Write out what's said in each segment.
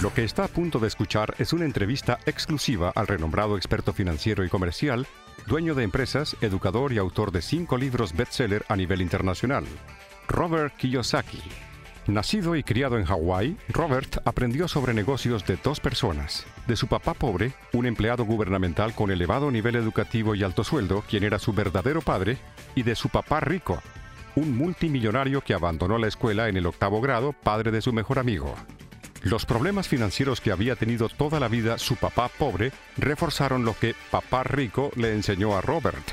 Lo que está a punto de escuchar es una entrevista exclusiva al renombrado experto financiero y comercial, dueño de empresas, educador y autor de cinco libros bestseller a nivel internacional, Robert Kiyosaki. Nacido y criado en Hawái, Robert aprendió sobre negocios de dos personas, de su papá pobre, un empleado gubernamental con elevado nivel educativo y alto sueldo, quien era su verdadero padre, y de su papá rico, un multimillonario que abandonó la escuela en el octavo grado, padre de su mejor amigo. Los problemas financieros que había tenido toda la vida su papá pobre reforzaron lo que papá rico le enseñó a Robert,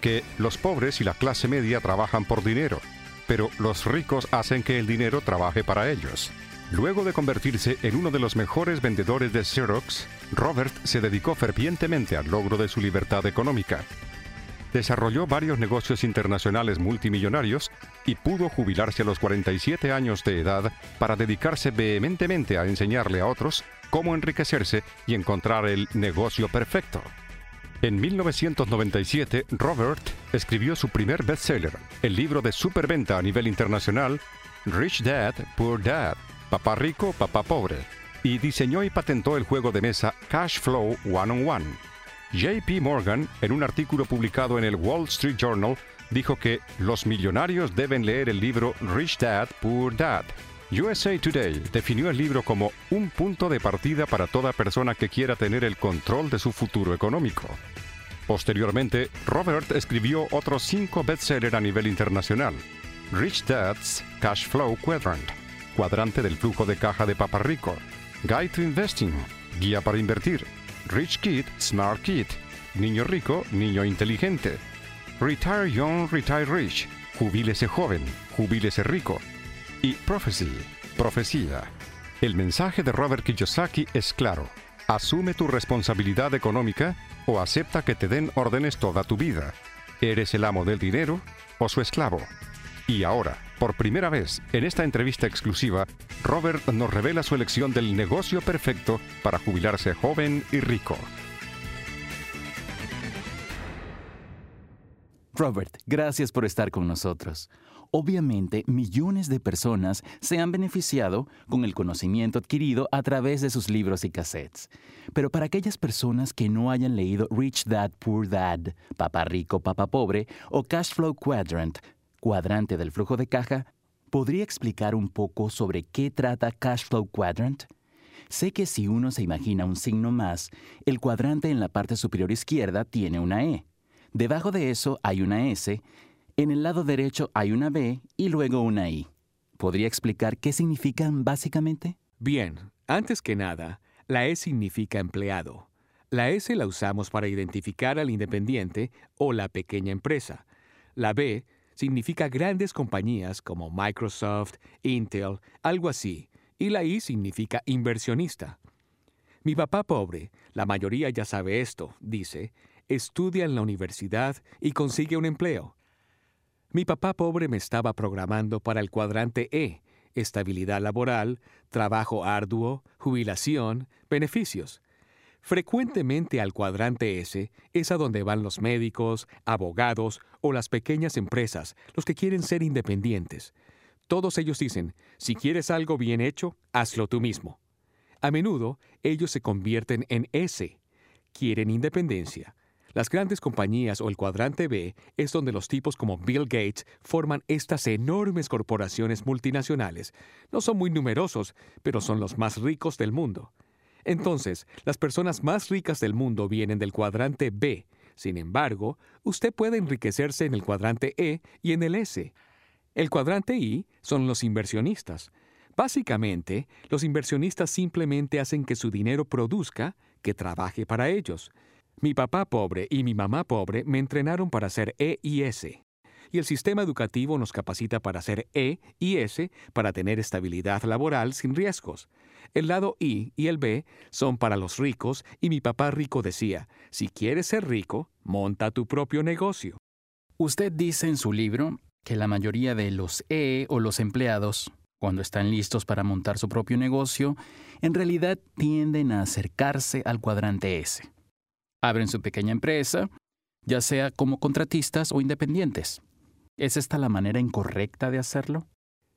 que los pobres y la clase media trabajan por dinero, pero los ricos hacen que el dinero trabaje para ellos. Luego de convertirse en uno de los mejores vendedores de Xerox, Robert se dedicó fervientemente al logro de su libertad económica desarrolló varios negocios internacionales multimillonarios y pudo jubilarse a los 47 años de edad para dedicarse vehementemente a enseñarle a otros cómo enriquecerse y encontrar el negocio perfecto. En 1997, Robert escribió su primer bestseller, el libro de superventa a nivel internacional, Rich Dad, Poor Dad, Papá Rico, Papá Pobre, y diseñó y patentó el juego de mesa Cash Flow One on One JP Morgan, en un artículo publicado en el Wall Street Journal, dijo que los millonarios deben leer el libro Rich Dad, Poor Dad. USA Today definió el libro como un punto de partida para toda persona que quiera tener el control de su futuro económico. Posteriormente, Robert escribió otros cinco bestsellers a nivel internacional. Rich Dad's Cash Flow Quadrant, cuadrante del flujo de caja de Papa Rico, Guide to Investing, guía para invertir, Rich Kid, Smart Kid, Niño Rico, Niño Inteligente. Retire Young, Retire Rich, Jubílese Joven, Jubílese Rico. Y Prophecy, Profecía. El mensaje de Robert Kiyosaki es claro. Asume tu responsabilidad económica o acepta que te den órdenes toda tu vida. ¿Eres el amo del dinero o su esclavo? Y ahora, por primera vez en esta entrevista exclusiva, Robert nos revela su elección del negocio perfecto para jubilarse joven y rico. Robert, gracias por estar con nosotros. Obviamente, millones de personas se han beneficiado con el conocimiento adquirido a través de sus libros y cassettes. Pero para aquellas personas que no hayan leído Rich Dad Poor Dad, Papá Rico, Papá Pobre o Cash Flow Quadrant, cuadrante del flujo de caja, ¿podría explicar un poco sobre qué trata Cash Flow Quadrant? Sé que si uno se imagina un signo más, el cuadrante en la parte superior izquierda tiene una E. Debajo de eso hay una S, en el lado derecho hay una B y luego una I. ¿Podría explicar qué significan básicamente? Bien, antes que nada, la E significa empleado. La S la usamos para identificar al independiente o la pequeña empresa. La B significa grandes compañías como Microsoft, Intel, algo así, y la I significa inversionista. Mi papá pobre, la mayoría ya sabe esto, dice, estudia en la universidad y consigue un empleo. Mi papá pobre me estaba programando para el cuadrante E, estabilidad laboral, trabajo arduo, jubilación, beneficios. Frecuentemente al cuadrante S es a donde van los médicos, abogados o las pequeñas empresas, los que quieren ser independientes. Todos ellos dicen, si quieres algo bien hecho, hazlo tú mismo. A menudo ellos se convierten en S. Quieren independencia. Las grandes compañías o el cuadrante B es donde los tipos como Bill Gates forman estas enormes corporaciones multinacionales. No son muy numerosos, pero son los más ricos del mundo. Entonces, las personas más ricas del mundo vienen del cuadrante B. Sin embargo, usted puede enriquecerse en el cuadrante E y en el S. El cuadrante I son los inversionistas. Básicamente, los inversionistas simplemente hacen que su dinero produzca, que trabaje para ellos. Mi papá pobre y mi mamá pobre me entrenaron para ser E y S. Y el sistema educativo nos capacita para ser E y S para tener estabilidad laboral sin riesgos. El lado I y el B son para los ricos y mi papá rico decía, si quieres ser rico, monta tu propio negocio. Usted dice en su libro que la mayoría de los E o los empleados, cuando están listos para montar su propio negocio, en realidad tienden a acercarse al cuadrante S. Abren su pequeña empresa, ya sea como contratistas o independientes. ¿Es esta la manera incorrecta de hacerlo?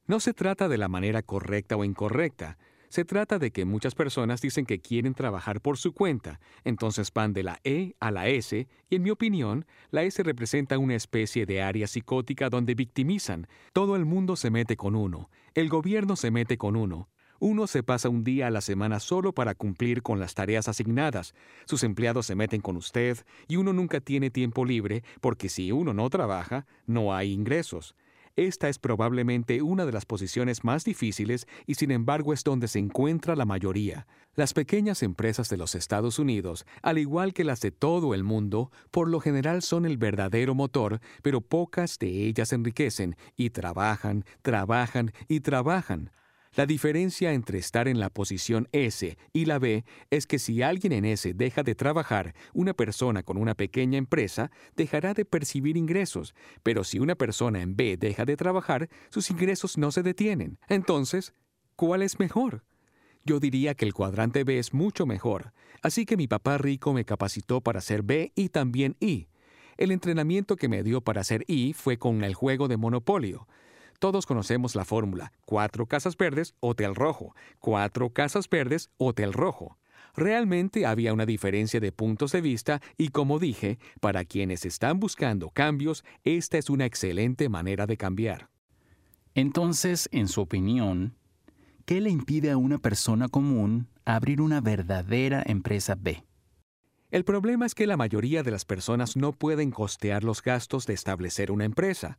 No se trata de la manera correcta o incorrecta, Se trata de que muchas personas dicen que quieren trabajar por su cuenta, entonces van de la E a la S, y en mi opinión, la S representa una especie de área psicótica donde victimizan. Todo el mundo se mete con uno, el gobierno se mete con uno, uno se pasa un día a la semana solo para cumplir con las tareas asignadas. Sus empleados se meten con usted y uno nunca tiene tiempo libre porque si uno no trabaja, no hay ingresos. Esta es probablemente una de las posiciones más difíciles y sin embargo es donde se encuentra la mayoría. Las pequeñas empresas de los Estados Unidos, al igual que las de todo el mundo, por lo general son el verdadero motor, pero pocas de ellas enriquecen y trabajan, trabajan y trabajan. La diferencia entre estar en la posición S y la B es que si alguien en S deja de trabajar, una persona con una pequeña empresa dejará de percibir ingresos, pero si una persona en B deja de trabajar, sus ingresos no se detienen. Entonces, ¿cuál es mejor? Yo diría que el cuadrante B es mucho mejor, así que mi papá rico me capacitó para ser B y también I. El entrenamiento que me dio para ser I fue con el juego de Monopolio. Todos conocemos la fórmula. Cuatro casas verdes, hotel rojo. Cuatro casas verdes, hotel rojo. Realmente había una diferencia de puntos de vista y como dije, para quienes están buscando cambios, esta es una excelente manera de cambiar. Entonces, en su opinión, ¿qué le impide a una persona común abrir una verdadera empresa B? El problema es que la mayoría de las personas no pueden costear los gastos de establecer una empresa.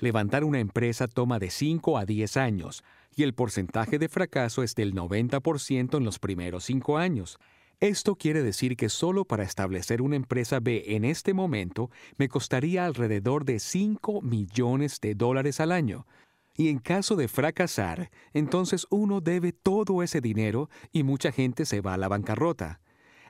Levantar una empresa toma de 5 a 10 años y el porcentaje de fracaso es del 90% en los primeros 5 años. Esto quiere decir que solo para establecer una empresa B en este momento me costaría alrededor de 5 millones de dólares al año. Y en caso de fracasar, entonces uno debe todo ese dinero y mucha gente se va a la bancarrota.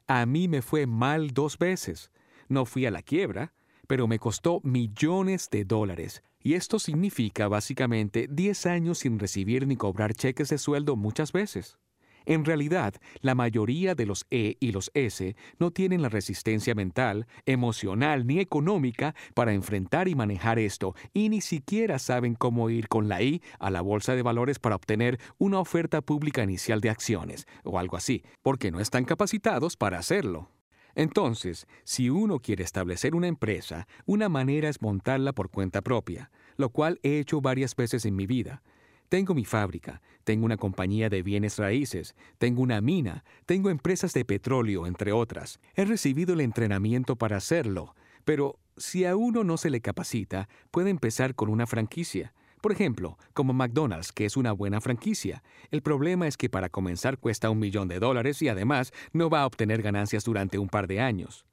A mí me fue mal dos veces. No fui a la quiebra, pero me costó millones de dólares y esto significa básicamente 10 años sin recibir ni cobrar cheques de sueldo muchas veces. En realidad, la mayoría de los E y los S no tienen la resistencia mental, emocional ni económica para enfrentar y manejar esto, y ni siquiera saben cómo ir con la I a la bolsa de valores para obtener una oferta pública inicial de acciones, o algo así, porque no están capacitados para hacerlo. Entonces, si uno quiere establecer una empresa, una manera es montarla por cuenta propia, lo cual he hecho varias veces en mi vida. Tengo mi fábrica, tengo una compañía de bienes raíces, tengo una mina, tengo empresas de petróleo, entre otras. He recibido el entrenamiento para hacerlo, pero si a uno no se le capacita, puede empezar con una franquicia. Por ejemplo, como McDonald's, que es una buena franquicia. El problema es que para comenzar cuesta un millón de dólares y además no va a obtener ganancias durante un par de años.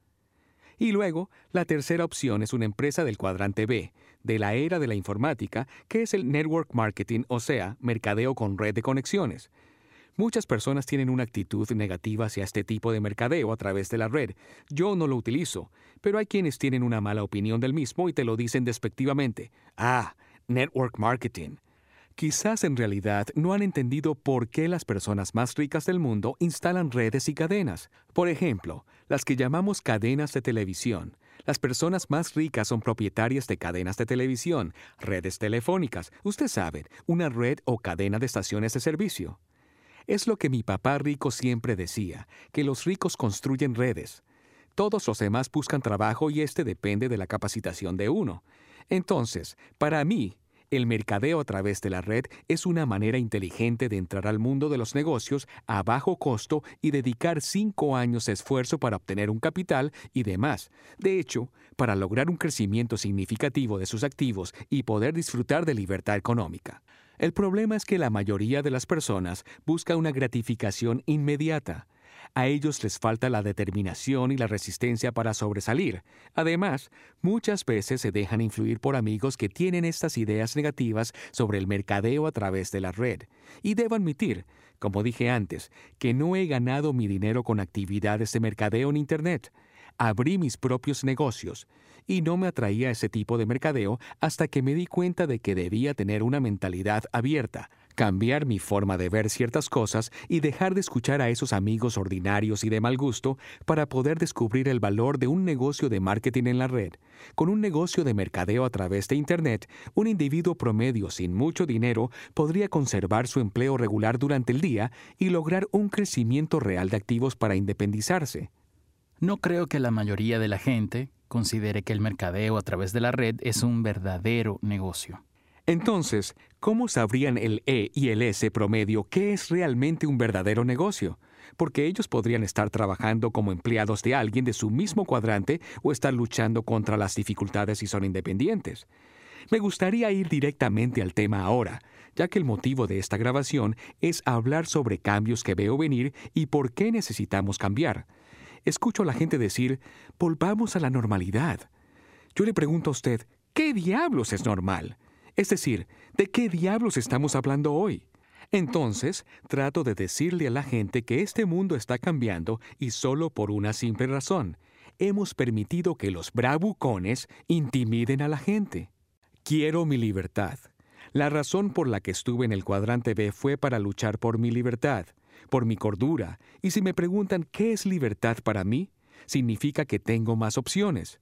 Y luego, la tercera opción es una empresa del cuadrante B, de la era de la informática, que es el network marketing, o sea, mercadeo con red de conexiones. Muchas personas tienen una actitud negativa hacia este tipo de mercadeo a través de la red. Yo no lo utilizo, pero hay quienes tienen una mala opinión del mismo y te lo dicen despectivamente. Ah, network marketing. Quizás en realidad no han entendido por qué las personas más ricas del mundo instalan redes y cadenas. Por ejemplo, las que llamamos cadenas de televisión. Las personas más ricas son propietarias de cadenas de televisión, redes telefónicas, usted sabe, una red o cadena de estaciones de servicio. Es lo que mi papá rico siempre decía, que los ricos construyen redes. Todos los demás buscan trabajo y este depende de la capacitación de uno. Entonces, para mí, el mercadeo a través de la red es una manera inteligente de entrar al mundo de los negocios a bajo costo y dedicar cinco años de esfuerzo para obtener un capital y demás. De hecho, para lograr un crecimiento significativo de sus activos y poder disfrutar de libertad económica. El problema es que la mayoría de las personas busca una gratificación inmediata. A ellos les falta la determinación y la resistencia para sobresalir. Además, muchas veces se dejan influir por amigos que tienen estas ideas negativas sobre el mercadeo a través de la red. Y debo admitir, como dije antes, que no he ganado mi dinero con actividades de mercadeo en Internet. Abrí mis propios negocios y no me atraía ese tipo de mercadeo hasta que me di cuenta de que debía tener una mentalidad abierta, cambiar mi forma de ver ciertas cosas y dejar de escuchar a esos amigos ordinarios y de mal gusto para poder descubrir el valor de un negocio de marketing en la red. Con un negocio de mercadeo a través de Internet, un individuo promedio sin mucho dinero podría conservar su empleo regular durante el día y lograr un crecimiento real de activos para independizarse. No creo que la mayoría de la gente considere que el mercadeo a través de la red es un verdadero negocio. Entonces, ¿cómo sabrían el E y el S promedio qué es realmente un verdadero negocio? Porque ellos podrían estar trabajando como empleados de alguien de su mismo cuadrante o estar luchando contra las dificultades si son independientes. Me gustaría ir directamente al tema ahora, ya que el motivo de esta grabación es hablar sobre cambios que veo venir y por qué necesitamos cambiar. Escucho a la gente decir, volvamos a la normalidad. Yo le pregunto a usted, ¿qué diablos es normal? Es decir, ¿de qué diablos estamos hablando hoy? Entonces, trato de decirle a la gente que este mundo está cambiando y solo por una simple razón. Hemos permitido que los bravucones intimiden a la gente. Quiero mi libertad. La razón por la que estuve en el cuadrante B fue para luchar por mi libertad, por mi cordura, y si me preguntan qué es libertad para mí, significa que tengo más opciones.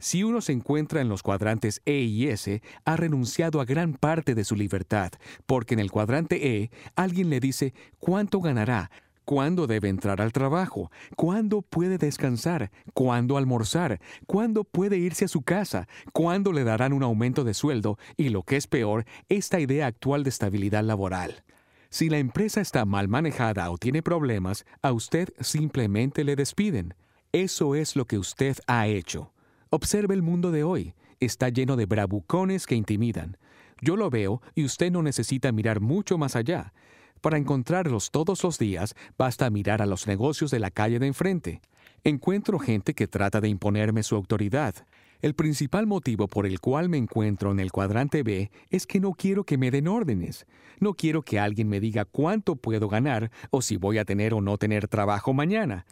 Si uno se encuentra en los cuadrantes E y S, ha renunciado a gran parte de su libertad, porque en el cuadrante E alguien le dice cuánto ganará, cuándo debe entrar al trabajo, cuándo puede descansar, cuándo almorzar, cuándo puede irse a su casa, cuándo le darán un aumento de sueldo y lo que es peor, esta idea actual de estabilidad laboral. Si la empresa está mal manejada o tiene problemas, a usted simplemente le despiden. Eso es lo que usted ha hecho. Observe el mundo de hoy. Está lleno de bravucones que intimidan. Yo lo veo y usted no necesita mirar mucho más allá. Para encontrarlos todos los días, basta mirar a los negocios de la calle de enfrente. Encuentro gente que trata de imponerme su autoridad. El principal motivo por el cual me encuentro en el cuadrante B es que no quiero que me den órdenes. No quiero que alguien me diga cuánto puedo ganar o si voy a tener o no tener trabajo mañana.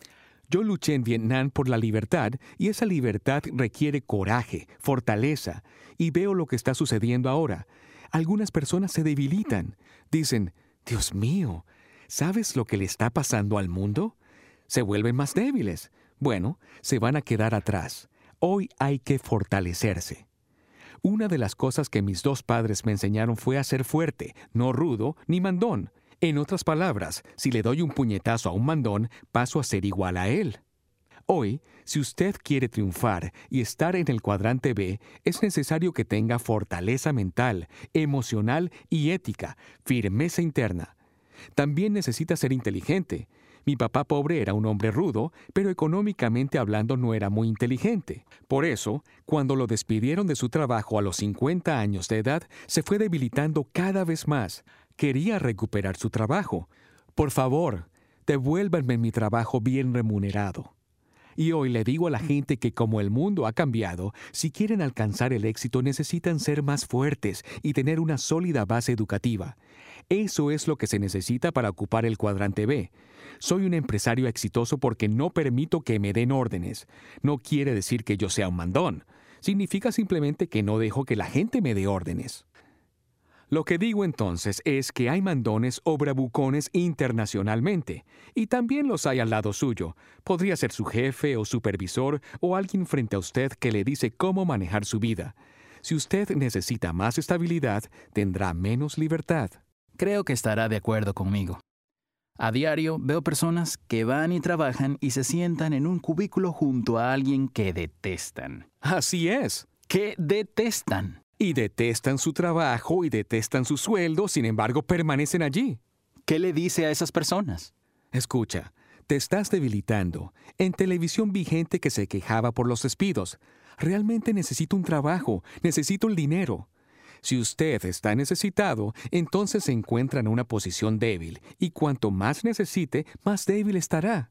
Yo luché en Vietnam por la libertad y esa libertad requiere coraje, fortaleza, y veo lo que está sucediendo ahora. Algunas personas se debilitan. Dicen, Dios mío, ¿sabes lo que le está pasando al mundo? Se vuelven más débiles. Bueno, se van a quedar atrás. Hoy hay que fortalecerse. Una de las cosas que mis dos padres me enseñaron fue a ser fuerte, no rudo ni mandón. En otras palabras, si le doy un puñetazo a un mandón, paso a ser igual a él. Hoy, si usted quiere triunfar y estar en el cuadrante B, es necesario que tenga fortaleza mental, emocional y ética, firmeza interna. También necesita ser inteligente. Mi papá pobre era un hombre rudo, pero económicamente hablando no era muy inteligente. Por eso, cuando lo despidieron de su trabajo a los 50 años de edad, se fue debilitando cada vez más, quería recuperar su trabajo. Por favor, devuélvanme mi trabajo bien remunerado. Y hoy le digo a la gente que como el mundo ha cambiado, si quieren alcanzar el éxito necesitan ser más fuertes y tener una sólida base educativa. Eso es lo que se necesita para ocupar el cuadrante B. Soy un empresario exitoso porque no permito que me den órdenes. No quiere decir que yo sea un mandón. Significa simplemente que no dejo que la gente me dé órdenes. Lo que digo entonces es que hay mandones o bravucones internacionalmente, y también los hay al lado suyo. Podría ser su jefe o supervisor o alguien frente a usted que le dice cómo manejar su vida. Si usted necesita más estabilidad, tendrá menos libertad. Creo que estará de acuerdo conmigo. A diario veo personas que van y trabajan y se sientan en un cubículo junto a alguien que detestan. Así es. Que detestan y detestan su trabajo y detestan su sueldo, sin embargo permanecen allí. ¿Qué le dice a esas personas? Escucha, te estás debilitando. En televisión vi gente que se quejaba por los despidos. Realmente necesito un trabajo, necesito el dinero. Si usted está necesitado, entonces se encuentra en una posición débil, y cuanto más necesite, más débil estará.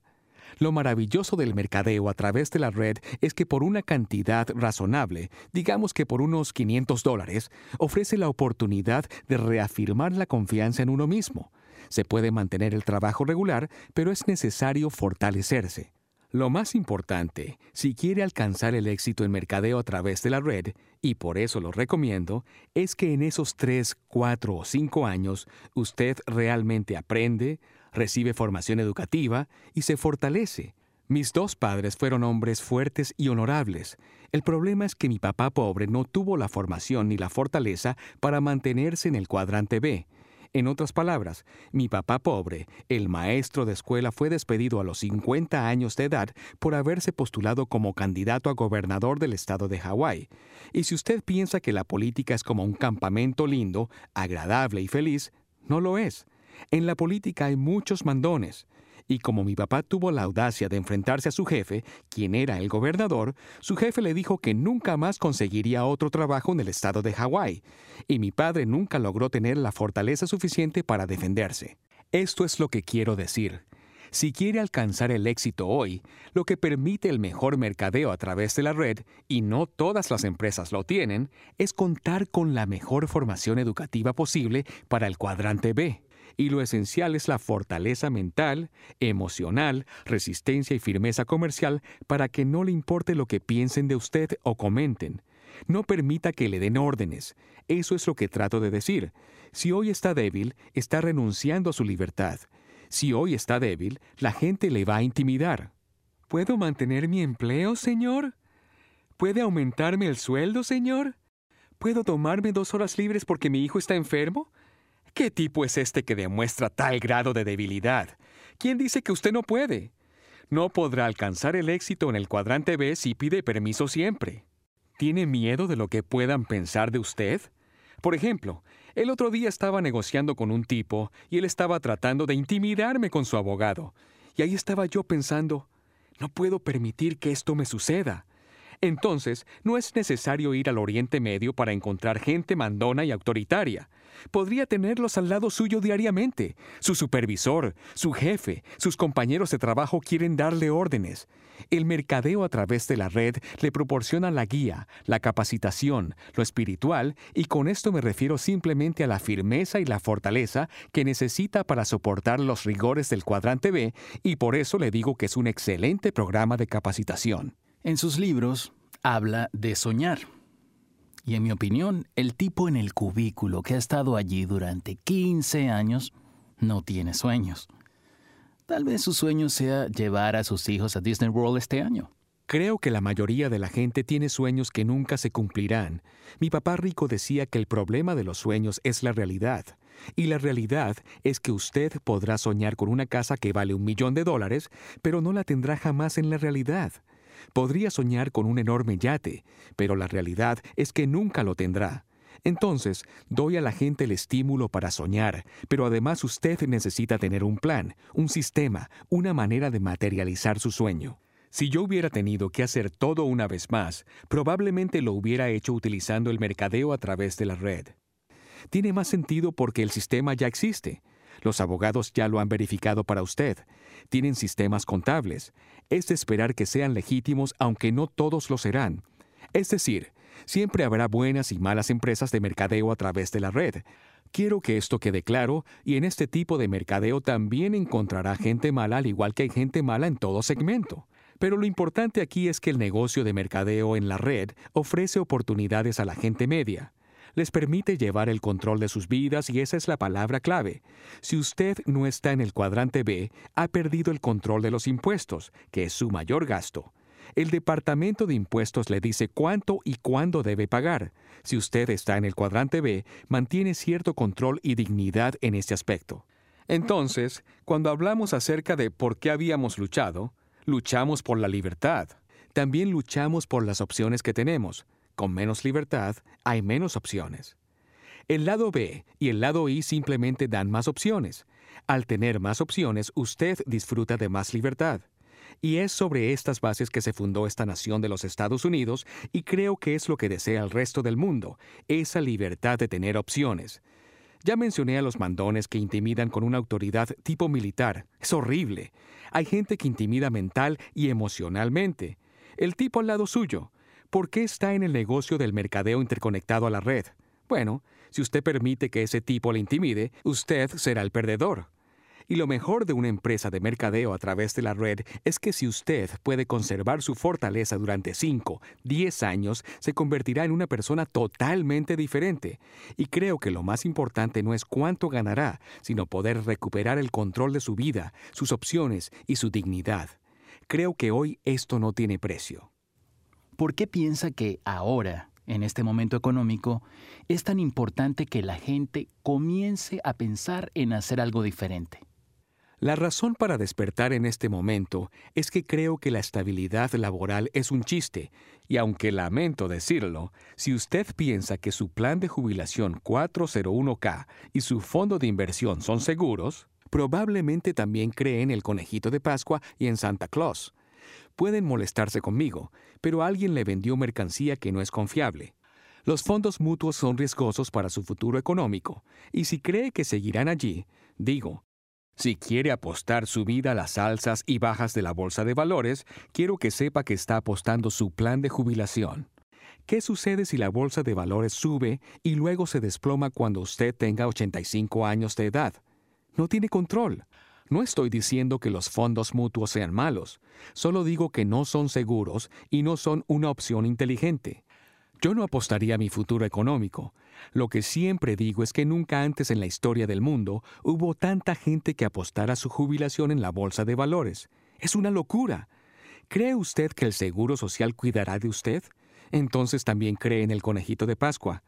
Lo maravilloso del mercadeo a través de la red es que por una cantidad razonable, digamos que por unos 500 dólares, ofrece la oportunidad de reafirmar la confianza en uno mismo. Se puede mantener el trabajo regular, pero es necesario fortalecerse. Lo más importante, si quiere alcanzar el éxito en mercadeo a través de la red, y por eso lo recomiendo, es que en esos 3, 4 o 5 años usted realmente aprende, recibe formación educativa y se fortalece. Mis dos padres fueron hombres fuertes y honorables. El problema es que mi papá pobre no tuvo la formación ni la fortaleza para mantenerse en el cuadrante B en otras palabras, mi papá pobre, el maestro de escuela, fue despedido a los 50 años de edad por haberse postulado como candidato a gobernador del estado de Hawái. Y si usted piensa que la política es como un campamento lindo, agradable y feliz, no lo es. En la política hay muchos mandones y como mi papá tuvo la audacia de enfrentarse a su jefe, quien era el gobernador, su jefe le dijo que nunca más conseguiría otro trabajo en el estado de Hawái, y mi padre nunca logró tener la fortaleza suficiente para defenderse. Esto es lo que quiero decir. Si quiere alcanzar el éxito hoy, lo que permite el mejor mercadeo a través de la red, y no todas las empresas lo tienen, es contar con la mejor formación educativa posible para el cuadrante B y lo esencial es la fortaleza mental, emocional, resistencia y firmeza comercial para que no le importe lo que piensen de usted o comenten. No permita que le den órdenes. Eso es lo que trato de decir. Si hoy está débil, está renunciando a su libertad. Si hoy está débil, la gente le va a intimidar. ¿Puedo mantener mi empleo, señor? ¿Puede aumentarme el sueldo, señor? ¿Puedo tomarme dos horas libres porque mi hijo está enfermo? ¿Qué tipo es este que demuestra tal grado de debilidad? ¿Quién dice que usted no puede? No podrá alcanzar el éxito en el cuadrante B si pide permiso siempre. ¿Tiene miedo de lo que puedan pensar de usted? Por ejemplo, el otro día estaba negociando con un tipo y él estaba tratando de intimidarme con su abogado. Y ahí estaba yo pensando, no puedo permitir que esto me suceda. Entonces, no es necesario ir al Oriente Medio para encontrar gente mandona y autoritaria podría tenerlos al lado suyo diariamente. Su supervisor, su jefe, sus compañeros de trabajo quieren darle órdenes. El mercadeo a través de la red le proporciona la guía, la capacitación, lo espiritual, y con esto me refiero simplemente a la firmeza y la fortaleza que necesita para soportar los rigores del cuadrante B, y por eso le digo que es un excelente programa de capacitación. En sus libros habla de soñar. Y en mi opinión, el tipo en el cubículo que ha estado allí durante 15 años no tiene sueños. Tal vez su sueño sea llevar a sus hijos a Disney World este año. Creo que la mayoría de la gente tiene sueños que nunca se cumplirán. Mi papá rico decía que el problema de los sueños es la realidad. Y la realidad es que usted podrá soñar con una casa que vale un millón de dólares, pero no la tendrá jamás en la realidad. Podría soñar con un enorme yate, pero la realidad es que nunca lo tendrá. Entonces, doy a la gente el estímulo para soñar, pero además usted necesita tener un plan, un sistema, una manera de materializar su sueño. Si yo hubiera tenido que hacer todo una vez más, probablemente lo hubiera hecho utilizando el mercadeo a través de la red. Tiene más sentido porque el sistema ya existe. Los abogados ya lo han verificado para usted. Tienen sistemas contables. Es de esperar que sean legítimos aunque no todos lo serán. Es decir, siempre habrá buenas y malas empresas de mercadeo a través de la red. Quiero que esto quede claro y en este tipo de mercadeo también encontrará gente mala al igual que hay gente mala en todo segmento. Pero lo importante aquí es que el negocio de mercadeo en la red ofrece oportunidades a la gente media les permite llevar el control de sus vidas y esa es la palabra clave. Si usted no está en el cuadrante B, ha perdido el control de los impuestos, que es su mayor gasto. El departamento de impuestos le dice cuánto y cuándo debe pagar. Si usted está en el cuadrante B, mantiene cierto control y dignidad en este aspecto. Entonces, cuando hablamos acerca de por qué habíamos luchado, luchamos por la libertad. También luchamos por las opciones que tenemos. Con menos libertad hay menos opciones. El lado B y el lado I simplemente dan más opciones. Al tener más opciones, usted disfruta de más libertad. Y es sobre estas bases que se fundó esta nación de los Estados Unidos y creo que es lo que desea el resto del mundo, esa libertad de tener opciones. Ya mencioné a los mandones que intimidan con una autoridad tipo militar. Es horrible. Hay gente que intimida mental y emocionalmente. El tipo al lado suyo. ¿Por qué está en el negocio del mercadeo interconectado a la red? Bueno, si usted permite que ese tipo le intimide, usted será el perdedor. Y lo mejor de una empresa de mercadeo a través de la red es que si usted puede conservar su fortaleza durante 5, 10 años, se convertirá en una persona totalmente diferente. Y creo que lo más importante no es cuánto ganará, sino poder recuperar el control de su vida, sus opciones y su dignidad. Creo que hoy esto no tiene precio. ¿Por qué piensa que ahora, en este momento económico, es tan importante que la gente comience a pensar en hacer algo diferente? La razón para despertar en este momento es que creo que la estabilidad laboral es un chiste, y aunque lamento decirlo, si usted piensa que su plan de jubilación 401k y su fondo de inversión son seguros, probablemente también cree en el conejito de Pascua y en Santa Claus. Pueden molestarse conmigo, pero alguien le vendió mercancía que no es confiable. Los fondos mutuos son riesgosos para su futuro económico, y si cree que seguirán allí, digo, si quiere apostar su vida a las alzas y bajas de la bolsa de valores, quiero que sepa que está apostando su plan de jubilación. ¿Qué sucede si la bolsa de valores sube y luego se desploma cuando usted tenga 85 años de edad? No tiene control. No estoy diciendo que los fondos mutuos sean malos, solo digo que no son seguros y no son una opción inteligente. Yo no apostaría a mi futuro económico. Lo que siempre digo es que nunca antes en la historia del mundo hubo tanta gente que apostara su jubilación en la bolsa de valores. Es una locura. ¿Cree usted que el Seguro Social cuidará de usted? Entonces también cree en el conejito de Pascua.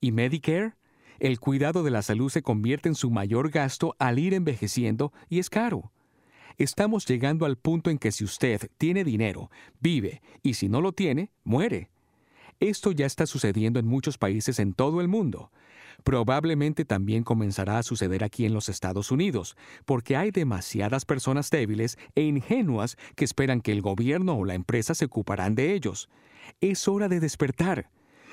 ¿Y Medicare? El cuidado de la salud se convierte en su mayor gasto al ir envejeciendo y es caro. Estamos llegando al punto en que si usted tiene dinero, vive, y si no lo tiene, muere. Esto ya está sucediendo en muchos países en todo el mundo. Probablemente también comenzará a suceder aquí en los Estados Unidos, porque hay demasiadas personas débiles e ingenuas que esperan que el gobierno o la empresa se ocuparán de ellos. Es hora de despertar.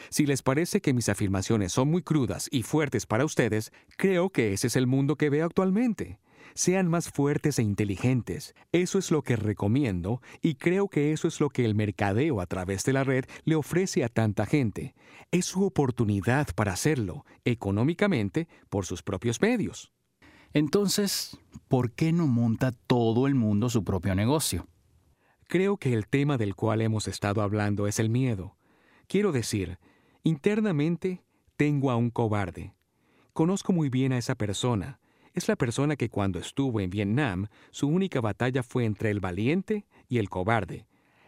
Si les parece que mis afirmaciones son muy crudas y fuertes para ustedes, creo que ese es el mundo que veo actualmente. Sean más fuertes e inteligentes. Eso es lo que recomiendo y creo que eso es lo que el mercadeo a través de la red le ofrece a tanta gente. Es su oportunidad para hacerlo, económicamente, por sus propios medios. Entonces, ¿por qué no monta todo el mundo su propio negocio? Creo que el tema del cual hemos estado hablando es el miedo. Quiero decir, internamente tengo a un cobarde. Conozco muy bien a esa persona, es la persona que cuando estuvo en Vietnam, su única batalla fue entre el valiente y el cobarde.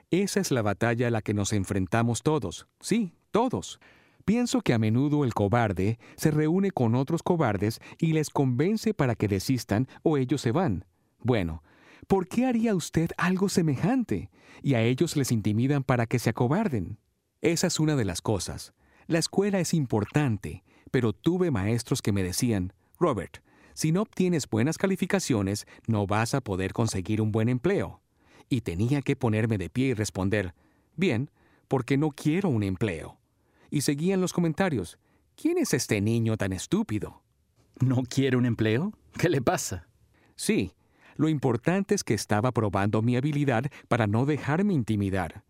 Esa es la batalla a la que nos enfrentamos todos, sí, todos. Pienso que a menudo el cobarde se reúne con otros cobardes y les convence para que desistan o ellos se van. Bueno, ¿por qué haría usted algo semejante? Y a ellos les intimidan para que se acobarden. Esa es una de las cosas. La escuela es importante, pero tuve maestros que me decían, Robert, si no obtienes buenas calificaciones, no vas a poder conseguir un buen empleo. Y tenía que ponerme de pie y responder, bien, porque no quiero un empleo. Y seguían los comentarios, ¿quién es este niño tan estúpido? ¿No quiere un empleo? ¿Qué le pasa? Sí, lo importante es que estaba probando mi habilidad para no dejarme intimidar.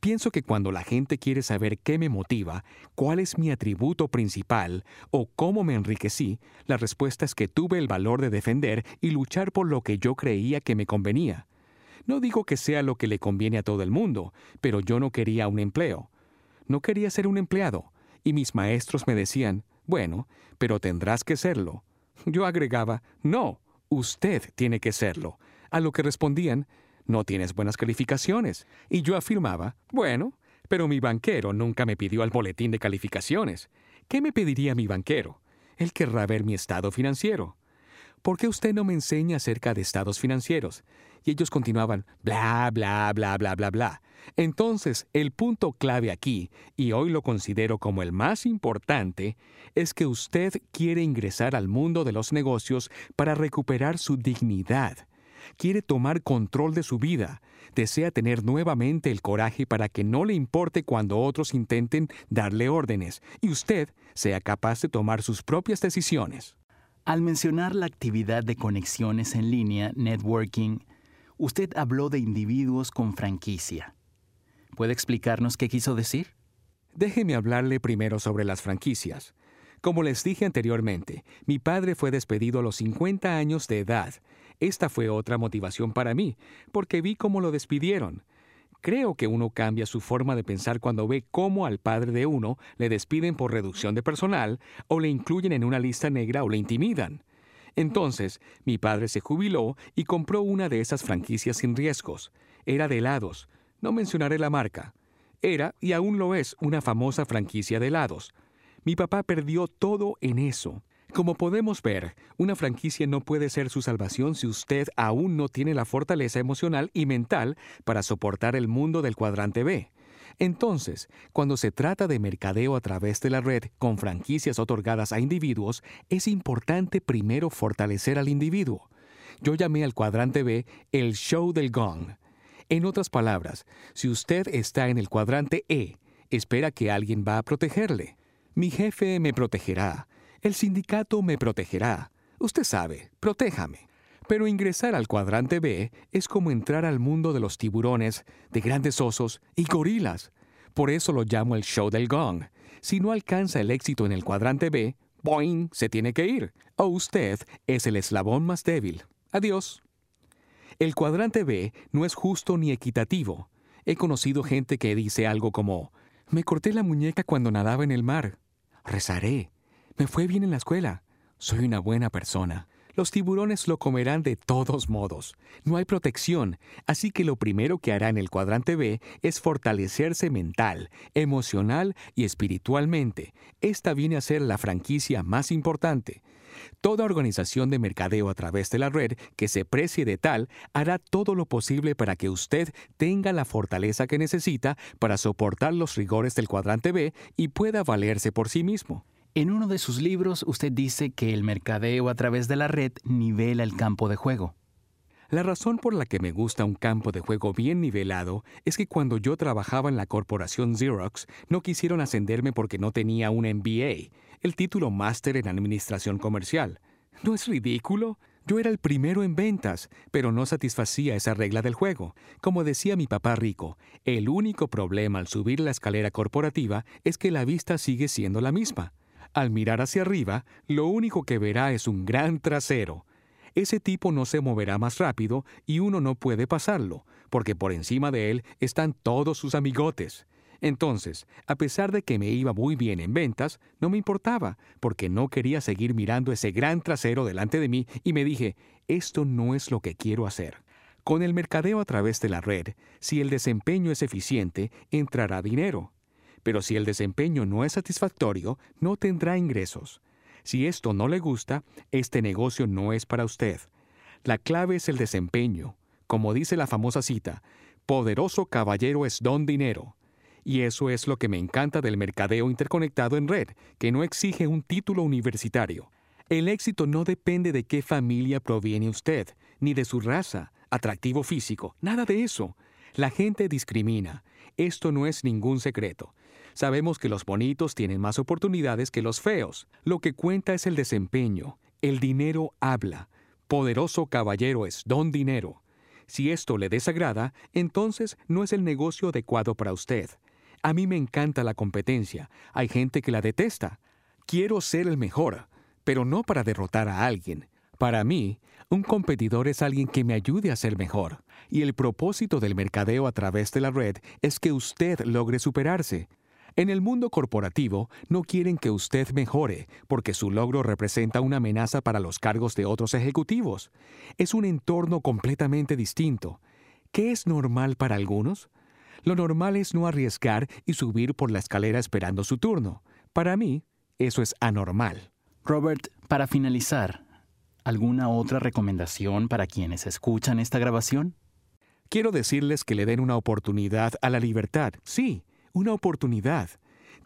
Pienso que cuando la gente quiere saber qué me motiva, cuál es mi atributo principal o cómo me enriquecí, la respuesta es que tuve el valor de defender y luchar por lo que yo creía que me convenía. No digo que sea lo que le conviene a todo el mundo, pero yo no quería un empleo. No quería ser un empleado, y mis maestros me decían, bueno, pero tendrás que serlo. Yo agregaba, no, usted tiene que serlo. A lo que respondían, no tienes buenas calificaciones. Y yo afirmaba, bueno, pero mi banquero nunca me pidió el boletín de calificaciones. ¿Qué me pediría mi banquero? Él querrá ver mi estado financiero. ¿Por qué usted no me enseña acerca de estados financieros? Y ellos continuaban, bla, bla, bla, bla, bla, bla. Entonces, el punto clave aquí, y hoy lo considero como el más importante, es que usted quiere ingresar al mundo de los negocios para recuperar su dignidad quiere tomar control de su vida, desea tener nuevamente el coraje para que no le importe cuando otros intenten darle órdenes y usted sea capaz de tomar sus propias decisiones. Al mencionar la actividad de conexiones en línea, networking, usted habló de individuos con franquicia. ¿Puede explicarnos qué quiso decir? Déjeme hablarle primero sobre las franquicias. Como les dije anteriormente, mi padre fue despedido a los 50 años de edad Esta fue otra motivación para mí, porque vi cómo lo despidieron. Creo que uno cambia su forma de pensar cuando ve cómo al padre de uno le despiden por reducción de personal, o le incluyen en una lista negra o le intimidan. Entonces, mi padre se jubiló y compró una de esas franquicias sin riesgos. Era de helados. No mencionaré la marca. Era, y aún lo es, una famosa franquicia de helados. Mi papá perdió todo en eso. Como podemos ver, una franquicia no puede ser su salvación si usted aún no tiene la fortaleza emocional y mental para soportar el mundo del cuadrante B. Entonces, cuando se trata de mercadeo a través de la red con franquicias otorgadas a individuos, es importante primero fortalecer al individuo. Yo llamé al cuadrante B el show del gong. En otras palabras, si usted está en el cuadrante E, espera que alguien va a protegerle. Mi jefe me protegerá. El sindicato me protegerá. Usted sabe, protéjame. Pero ingresar al cuadrante B es como entrar al mundo de los tiburones, de grandes osos y gorilas. Por eso lo llamo el show del gong. Si no alcanza el éxito en el cuadrante B, boing, se tiene que ir. O usted es el eslabón más débil. Adiós. El cuadrante B no es justo ni equitativo. He conocido gente que dice algo como, me corté la muñeca cuando nadaba en el mar. Rezaré. Me fue bien en la escuela. Soy una buena persona. Los tiburones lo comerán de todos modos. No hay protección, así que lo primero que hará en el cuadrante B es fortalecerse mental, emocional y espiritualmente. Esta viene a ser la franquicia más importante. Toda organización de mercadeo a través de la red que se precie de tal hará todo lo posible para que usted tenga la fortaleza que necesita para soportar los rigores del cuadrante B y pueda valerse por sí mismo. En uno de sus libros usted dice que el mercadeo a través de la red nivela el campo de juego. La razón por la que me gusta un campo de juego bien nivelado es que cuando yo trabajaba en la corporación Xerox no quisieron ascenderme porque no tenía un MBA, el título máster en administración comercial. ¿No es ridículo? Yo era el primero en ventas, pero no satisfacía esa regla del juego. Como decía mi papá rico, el único problema al subir la escalera corporativa es que la vista sigue siendo la misma. Al mirar hacia arriba, lo único que verá es un gran trasero. Ese tipo no se moverá más rápido y uno no puede pasarlo, porque por encima de él están todos sus amigotes. Entonces, a pesar de que me iba muy bien en ventas, no me importaba, porque no quería seguir mirando ese gran trasero delante de mí y me dije, esto no es lo que quiero hacer. Con el mercadeo a través de la red, si el desempeño es eficiente, entrará dinero. Pero si el desempeño no es satisfactorio, no tendrá ingresos. Si esto no le gusta, este negocio no es para usted. La clave es el desempeño. Como dice la famosa cita, poderoso caballero es don dinero. Y eso es lo que me encanta del mercadeo interconectado en red, que no exige un título universitario. El éxito no depende de qué familia proviene usted, ni de su raza, atractivo físico, nada de eso. La gente discrimina. Esto no es ningún secreto. Sabemos que los bonitos tienen más oportunidades que los feos. Lo que cuenta es el desempeño. El dinero habla. Poderoso caballero es don dinero. Si esto le desagrada, entonces no es el negocio adecuado para usted. A mí me encanta la competencia. Hay gente que la detesta. Quiero ser el mejor, pero no para derrotar a alguien. Para mí, un competidor es alguien que me ayude a ser mejor. Y el propósito del mercadeo a través de la red es que usted logre superarse. En el mundo corporativo no quieren que usted mejore porque su logro representa una amenaza para los cargos de otros ejecutivos. Es un entorno completamente distinto. ¿Qué es normal para algunos? Lo normal es no arriesgar y subir por la escalera esperando su turno. Para mí, eso es anormal. Robert, para finalizar, ¿alguna otra recomendación para quienes escuchan esta grabación? Quiero decirles que le den una oportunidad a la libertad. Sí, una oportunidad.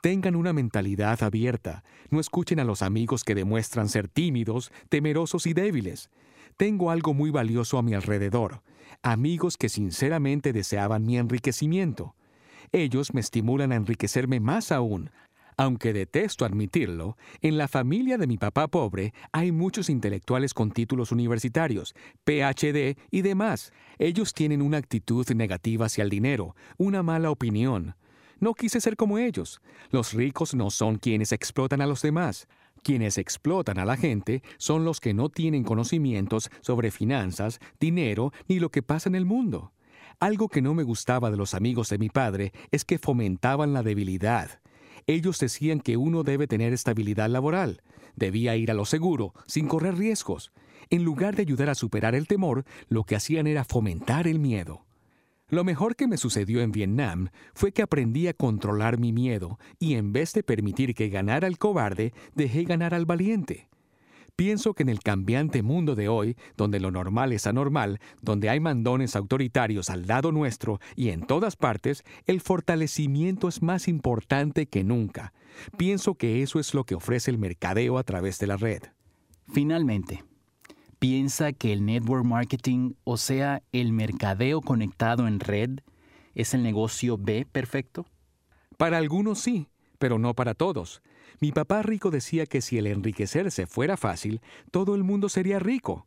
Tengan una mentalidad abierta. No escuchen a los amigos que demuestran ser tímidos, temerosos y débiles. Tengo algo muy valioso a mi alrededor. Amigos que sinceramente deseaban mi enriquecimiento. Ellos me estimulan a enriquecerme más aún. Aunque detesto admitirlo, en la familia de mi papá pobre hay muchos intelectuales con títulos universitarios, PhD y demás. Ellos tienen una actitud negativa hacia el dinero, una mala opinión. No quise ser como ellos. Los ricos no son quienes explotan a los demás. Quienes explotan a la gente son los que no tienen conocimientos sobre finanzas, dinero ni lo que pasa en el mundo. Algo que no me gustaba de los amigos de mi padre es que fomentaban la debilidad. Ellos decían que uno debe tener estabilidad laboral, debía ir a lo seguro, sin correr riesgos. En lugar de ayudar a superar el temor, lo que hacían era fomentar el miedo. Lo mejor que me sucedió en Vietnam fue que aprendí a controlar mi miedo y en vez de permitir que ganara el cobarde, dejé ganar al valiente. Pienso que en el cambiante mundo de hoy, donde lo normal es anormal, donde hay mandones autoritarios al lado nuestro y en todas partes, el fortalecimiento es más importante que nunca. Pienso que eso es lo que ofrece el mercadeo a través de la red. Finalmente, piensa que el network marketing, o sea, el mercadeo conectado en red, es el negocio B perfecto? Para algunos sí, pero no para todos. Mi papá rico decía que si el enriquecerse fuera fácil, todo el mundo sería rico.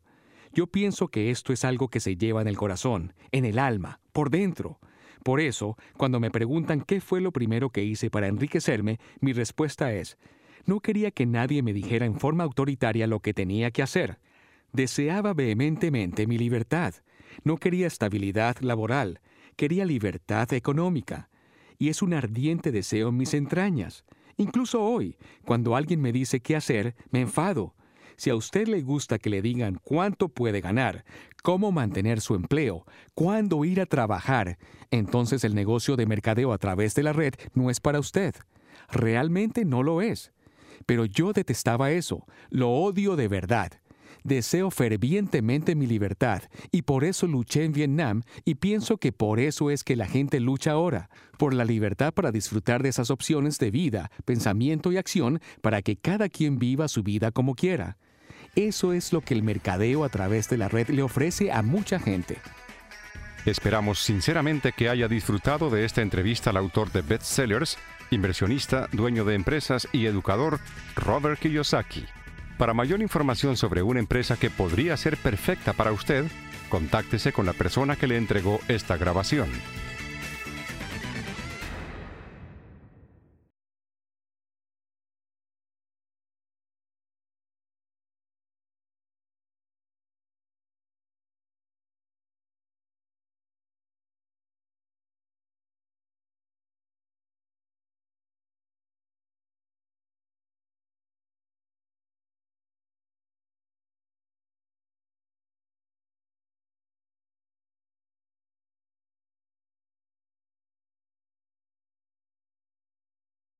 Yo pienso que esto es algo que se lleva en el corazón, en el alma, por dentro. Por eso, cuando me preguntan qué fue lo primero que hice para enriquecerme, mi respuesta es, no quería que nadie me dijera en forma autoritaria lo que tenía que hacer. Deseaba vehementemente mi libertad. No quería estabilidad laboral, quería libertad económica. Y es un ardiente deseo en mis entrañas. Incluso hoy, cuando alguien me dice qué hacer, me enfado. Si a usted le gusta que le digan cuánto puede ganar, cómo mantener su empleo, cuándo ir a trabajar, entonces el negocio de mercadeo a través de la red no es para usted. Realmente no lo es. Pero yo detestaba eso, lo odio de verdad. Deseo fervientemente mi libertad y por eso luché en Vietnam y pienso que por eso es que la gente lucha ahora, por la libertad para disfrutar de esas opciones de vida, pensamiento y acción para que cada quien viva su vida como quiera. Eso es lo que el mercadeo a través de la red le ofrece a mucha gente. Esperamos sinceramente que haya disfrutado de esta entrevista al autor de bestsellers, inversionista, dueño de empresas y educador Robert Kiyosaki. Para mayor información sobre una empresa que podría ser perfecta para usted, contáctese con la persona que le entregó esta grabación.